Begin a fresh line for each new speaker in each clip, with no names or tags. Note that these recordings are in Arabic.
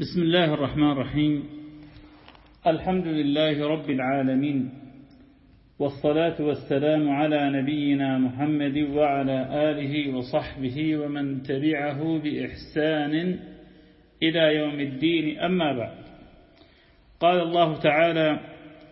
بسم الله الرحمن الرحيم. الحمد لله رب العالمين والصلاة والسلام على نبينا محمد وعلى آله وصحبه ومن تبعه بإحسان إلى يوم الدين. أما بعد قال الله تعالى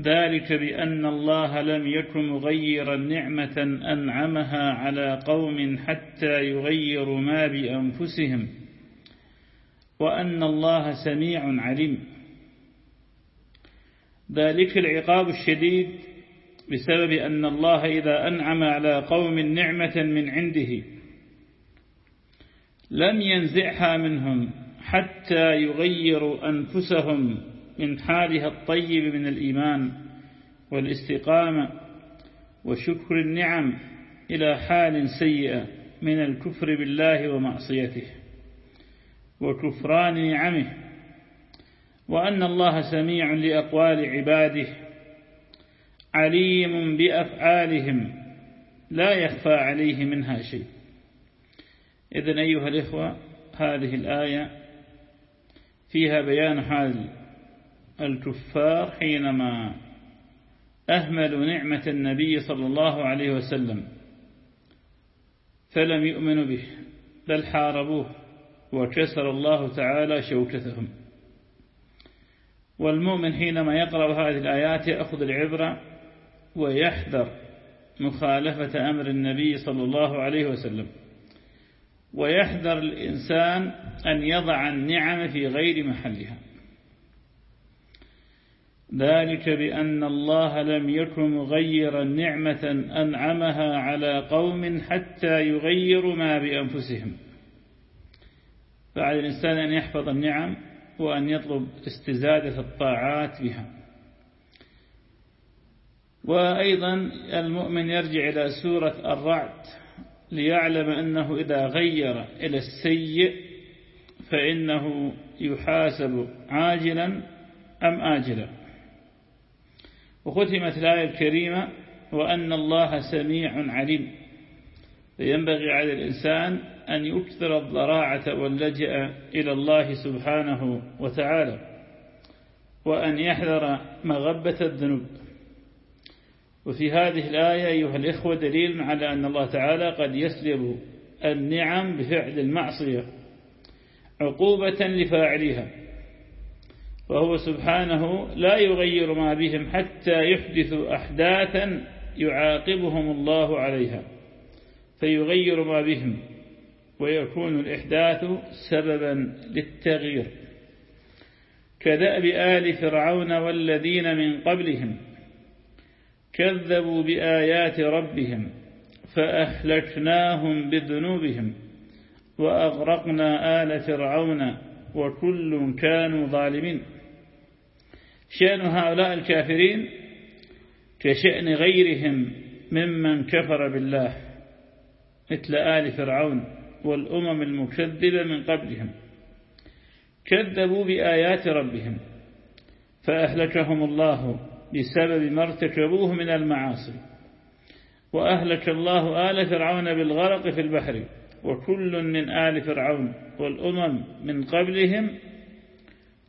ذلك بأن الله لم يكن مغيرا نعمة أنعمها على قوم حتى يغيروا ما بأنفسهم. وأن الله سميع عليم. ذلك العقاب الشديد بسبب أن الله إذا أنعم على قوم نعمة من عنده لم ينزعها منهم حتى يغيروا أنفسهم من حالها الطيب من الإيمان والاستقامة وشكر النعم إلى حال سيئة من الكفر بالله ومعصيته. وكفران نعمه وأن الله سميع لأقوال عباده عليم بأفعالهم لا يخفى عليه منها شيء. إذن أيها الإخوة هذه الآية فيها بيان حال الكفار حينما أهملوا نعمة النبي صلى الله عليه وسلم فلم يؤمنوا به بل حاربوه. وكسر الله تعالى شوكتهم. والمؤمن حينما يقرأ هذه الآيات يأخذ العبرة ويحذر مخالفة أمر النبي صلى الله عليه وسلم. ويحذر الإنسان أن يضع النعم في غير محلها. ذلك بأن الله لم يكن مغيرا نعمة أنعمها على قوم حتى يغيروا ما بأنفسهم. فعلى الإنسان أن يحفظ النعم وأن يطلب استزادة الطاعات بها. وأيضا المؤمن يرجع إلى سورة الرعد ليعلم أنه إذا غير إلى السيء فإنه يحاسب عاجلا أم آجلا. وختمت الآية الكريمة وأن الله سميع عليم. فينبغي على الإنسان أن يكثر الضراعة واللجأ إلى الله سبحانه وتعالى وأن يحذر مغبة الذنوب. وفي هذه الآية أيها الإخوة دليل على أن الله تعالى قد يسلب النعم بفعل المعصية عقوبة لفاعلها وهو سبحانه لا يغير ما بهم حتى يحدثوا أحداثا يعاقبهم الله عليها. فيغير ما بهم ويكون الإحداث سببا للتغيير. كدأب آل فرعون والذين من قبلهم كذبوا بآيات ربهم فأهلكناهم بذنوبهم وأغرقنا آل فرعون وكل كانوا ظالمين. شأن هؤلاء الكافرين كشأن غيرهم ممن كفر بالله. مثل آل فرعون والأمم المكذبة من قبلهم. كذبوا بآيات ربهم فأهلكهم الله بسبب ما ارتكبوه من المعاصي. وأهلك الله آل فرعون بالغرق في البحر وكل من آل فرعون والأمم من قبلهم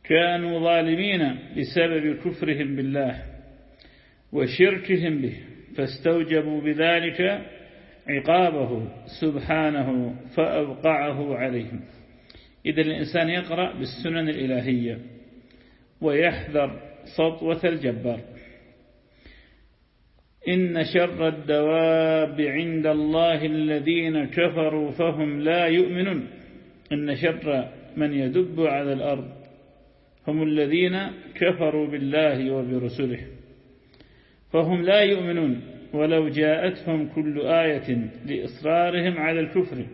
كانوا ظالمين بسبب كفرهم بالله وشركهم به فاستوجبوا بذلك عقابه سبحانه فأوقعه عليهم. إذا الإنسان يقرأ بالسنن الإلهية ويحذر سطوة الجبار. إن شر الدواب عند الله الذين كفروا فهم لا يؤمنون. إن شر من يدب على الأرض هم الذين كفروا بالله وبرسله فهم لا يؤمنون. ولو جاءتهم كل آية لإصرارهم على الكفر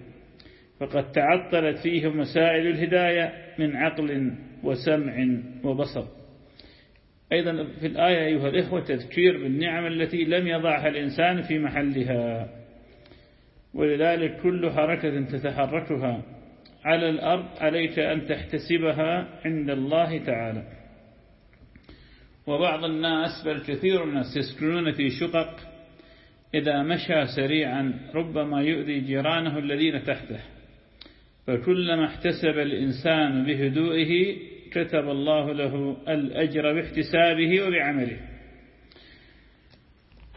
فقد تعطلت فيهم مسائل الهداية من عقل وسمع وبصر. أيضا في الآية أيها الإخوة تذكير بالنعم التي لم يضعها الإنسان في محلها. ولذلك كل حركة تتحركها. على الأرض عليك أن تحتسبها عند الله تعالى. وبعض الناس بل كثير من الناس يسكنون في شقق إذا مشى سريعا ربما يؤذي جيرانه الذين تحته. فكلما احتسب الإنسان بهدوئه كتب الله له الأجر باحتسابه وبعمله.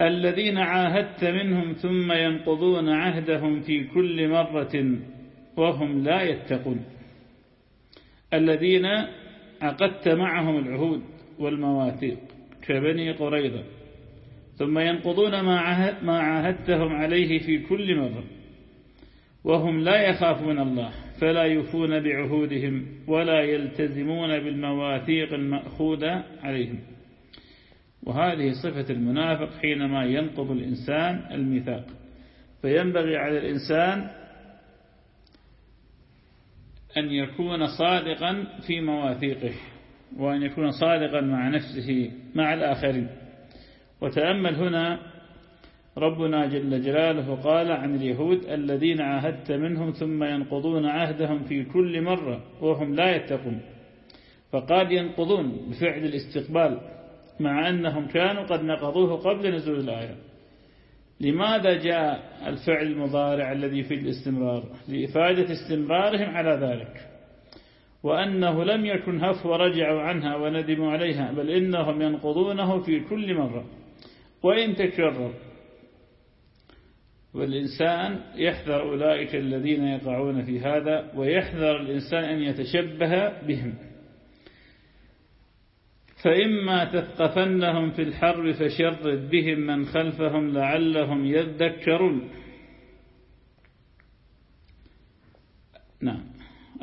الذين عاهدت منهم ثم ينقضون عهدهم في كل مرة وهم لا يتقون. الذين عقدت معهم العهود والمواثيق كبني قريظة. ثم ينقضون ما عاهدتهم عليه في كل مرة وهم لا يخافون الله فلا يفون بعهودهم ولا يلتزمون بالمواثيق المأخوذة عليهم. وهذه صفة المنافق حينما ينقض الإنسان الميثاق. فينبغي على الإنسان أن يكون صادقا في مواثيقه وأن يكون صادقا مع نفسه مع الآخرين. وتأمل هنا ربنا جل جلاله قال عن اليهود الذين عاهدت منهم ثم ينقضون عهدهم في كل مرة وهم لا يتقون. فقال ينقضون بفعل الاستقبال مع أنهم كانوا قد نقضوه قبل نزول الآية. لماذا جاء الفعل المضارع الذي في الاستمرار؟ لإفادة استمرارهم على ذلك. وأنه لم يكن هف ورجعوا عنها وندموا عليها بل إنهم ينقضونه في كل مرة. وإن تكرر. والإنسان يحذر أولئك الذين يقعون في هذا ويحذر الإنسان أن يتشبه بهم. فإما تثقفنهم في الحرب فشرد بهم من خلفهم لعلهم يذكرون.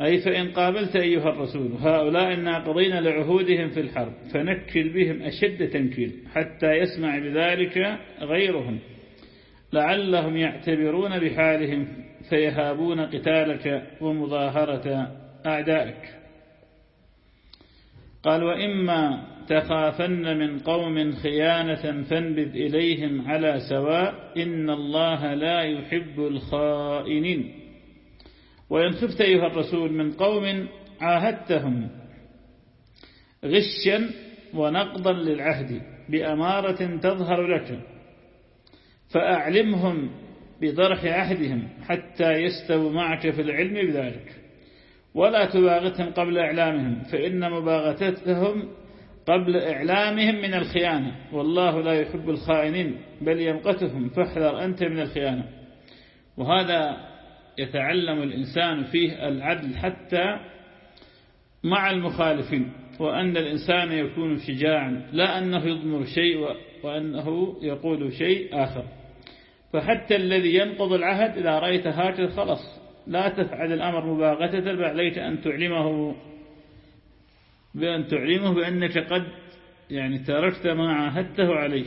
أي فإن قابلت أيها الرسول هؤلاء الناقضين لعهودهم في الحرب فنكل بهم أشد تنكيل حتى يسمع بذلك غيرهم. لعلهم يعتبرون بحالهم فيهابون قتالك ومظاهرة أعدائك. قال وإما تخافن من قوم خيانة فانبذ إليهم على سواء إن الله لا يحب الخائنين. وإن خفت أيها الرسول من قوم عاهدتهم غشا ونقضا للعهد بأمارة تظهر لك فأعلمهم بضرح عهدهم حتى يستووا معك في العلم بذلك. ولا تباغتهم قبل إعلامهم فإن مباغتتهم قبل إعلامهم من الخيانة. والله لا يحب الخائنين بل يمقتهم فاحذر أنت من الخيانة. وهذا يتعلم الإنسان فيه العدل حتى مع المخالفين وأن الإنسان يكون شجاعا لا أنه يضمر شيء وأنه يقول شيء آخر. فحتى الذي ينقض العهد إذا رأيت هكذا خلص لا تفعل الأمر مباغتة بل عليك أن تعلمه بأن تعلمه بأنك قد يعني تركت ما عاهدته عليه.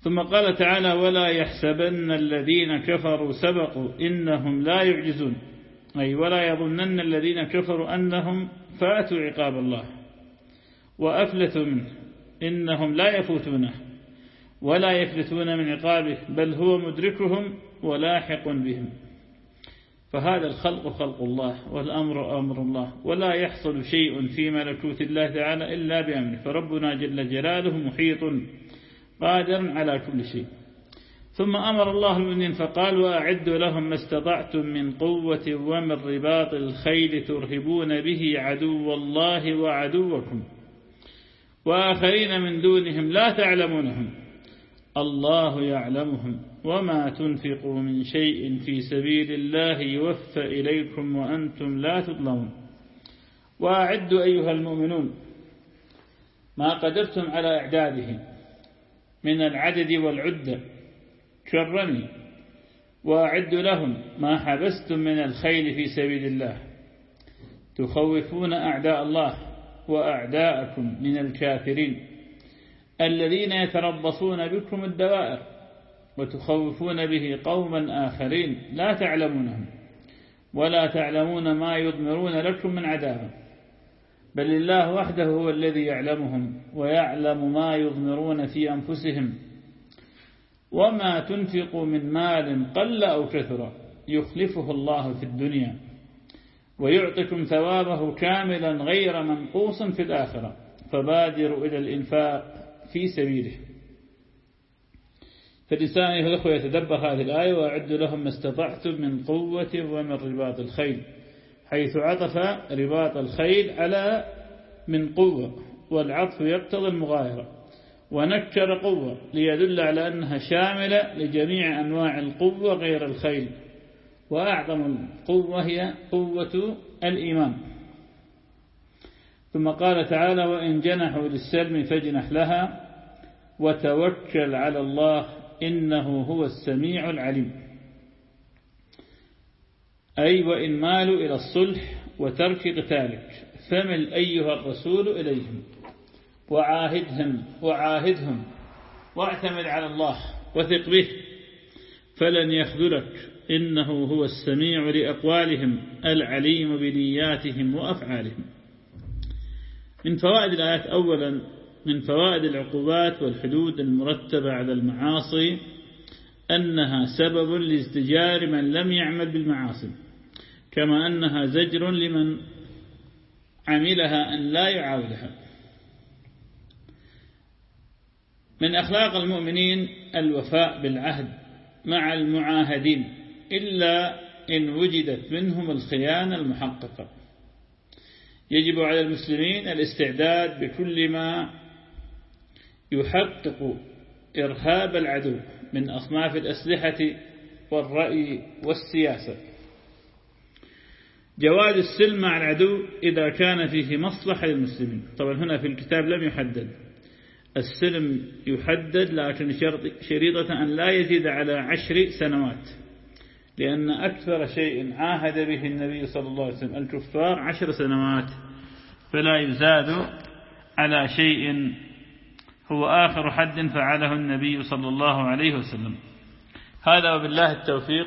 ثم قال تعالى ولا يحسبن الذين كفروا سبقوا إنهم لا يعجزون. أي ولا يظنن الذين كفروا أنهم فاتوا عقاب الله وأفلتوا منه. إنهم لا يفوتونه ولا يفلتون من عقابه بل هو مدركهم ولاحق بهم. فهذا الخلق خلق الله والأمر أمر الله ولا يحصل شيء في ملكوت الله تعالى إلا بأمره. فربنا جل جلاله محيط قادر على كل شيء. ثم أمر الله المؤمنين فقال وأعدوا لهم ما استطعتم من قوة ومن رباط الخيل ترهبون به عدو الله وعدوكم. وآخرين من دونهم لا تعلمونهم. الله يعلمهم وما تنفقوا من شيء في سبيل الله يوفى إليكم وأنتم لا تظلمون. وأعدوا أيها المؤمنون ما قدرتم على إعداده من العدد والعدة كالرمي وأعدوا لهم ما حبستم من الخيل في سبيل الله. تخوفون أعداء الله وأعداءكم من الكافرين. الذين يتربصون بكم الدوائر وتخوفون به قوما آخرين. لا تعلمونهم ولا تعلمون ما يضمرون لكم من عذاب. بل الله وحده هو الذي يعلمهم ويعلم ما يضمرون في أنفسهم وما تنفقوا من مال قل أو كثر يخلفه الله في الدنيا ويعطيكم ثوابه كاملا غير منقوص في الآخرة فبادروا إلى الإنفاق في سبيله. فالإنسان الأخوة يتدبر هذه الآية وأعد لهم ما استطعتم من قوة ومن رباط الخيل. حيث عطف رباط الخيل على من قوة والعطف يقتضي المغايرة. ونكر قوة ليدل على أنها شاملة لجميع أنواع القوة غير الخيل. وأعظم القوة هي قوة الإيمان. ثم قال تعالى وإن جنحوا للسلم فاجنح لها وتوكل على الله إنه هو السميع العليم. أي وإن مالوا إلى الصلح وترك قتالك فمل أيها الرسول إليهم وعاهدهم وعاهدهم واعتمد على الله وثق به فلن يخذلك إنه هو السميع لأقوالهم العليم بنياتهم وأفعالهم. من فوائد الآيات أولا من فوائد العقوبات والحدود المرتبة على المعاصي أنها سبب لازدجار من لم يعمل بالمعاصي. كما أنها زجر لمن عملها أن لا يعاودها. من أخلاق المؤمنين الوفاء بالعهد مع المعاهدين إلا إن وجدت منهم الخيانة المحققة. يجب على المسلمين الاستعداد بكل ما يحقق إرهاب العدو من أصناف الأسلحة والرأي والسياسة. جواز السلم مع العدو إذا كان فيه مصلحة للمسلمين. طبعا هنا في الكتاب لم يحدد. السلم يحدد لكن شريطة أن لا يزيد على عشر سنوات. لأن أكثر شيء عاهد به النبي صلى الله عليه وسلم الكفار عشر سنوات فلا يزاد على شيء هو آخر حد فعله النبي صلى الله عليه وسلم. هذا وبالله التوفيق.